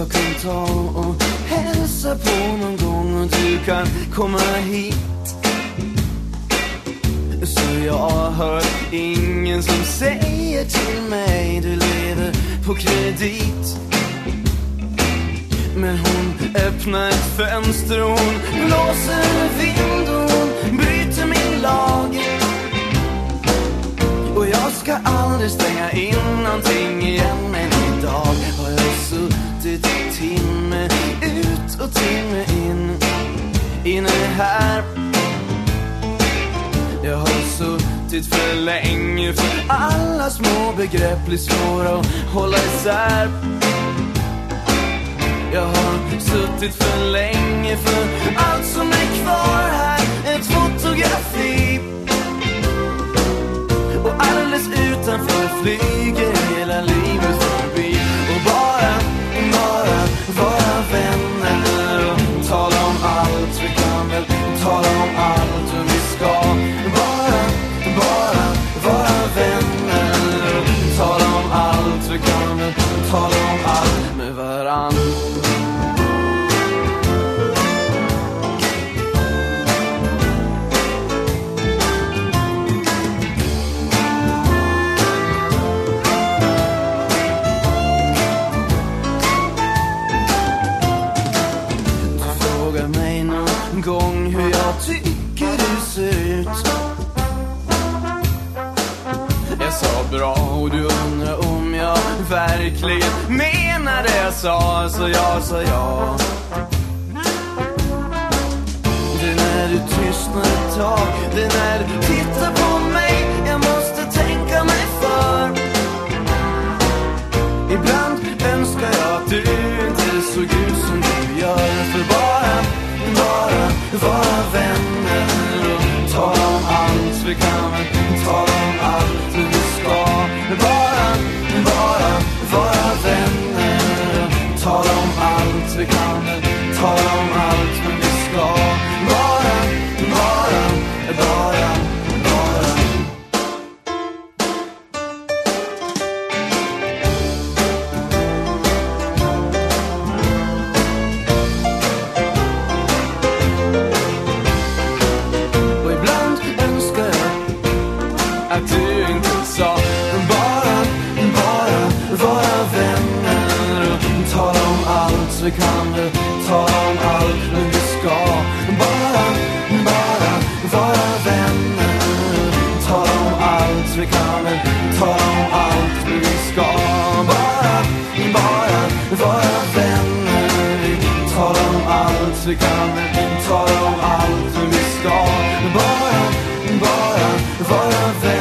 jag kan ta och hälsa på någon gång och du kan komma hit. Så jag hör ingen som säger till mig du lever på kredit. Men hon öppnar ett fönster och hon blåser vind och hon bryter min lag. Och jag ska aldrig stänga in någonting. Ut och timme in Inne här. Jag har suttit för länge för alla små begrepp blir svåra att hålla isär. Jag har suttit för länge för allt som är kvar här Ett fotografi. Och alldeles utanför flyger hela livet. Jag tycker du ser ut. Jag sa bra och du undrar om jag verkligen menar det jag sa Så jag sa ja. Det är när du tystnar ett tag Det är när du tittar på mig Jag måste tänka mig för. Ibland önskar jag att du inte såg ut vara vänner och tala om allt Vi kan tala om allt vi ska. Bara, bara vara allt Vi kan tala om allt men vi ska. Bara, bara vara vänner. Tala om allt, vi kan tala om allt men vi ska. Bara, bara vara vänner. Tala om allt, vi kan tala om allt men vi ska. Bara, bara vara vänner.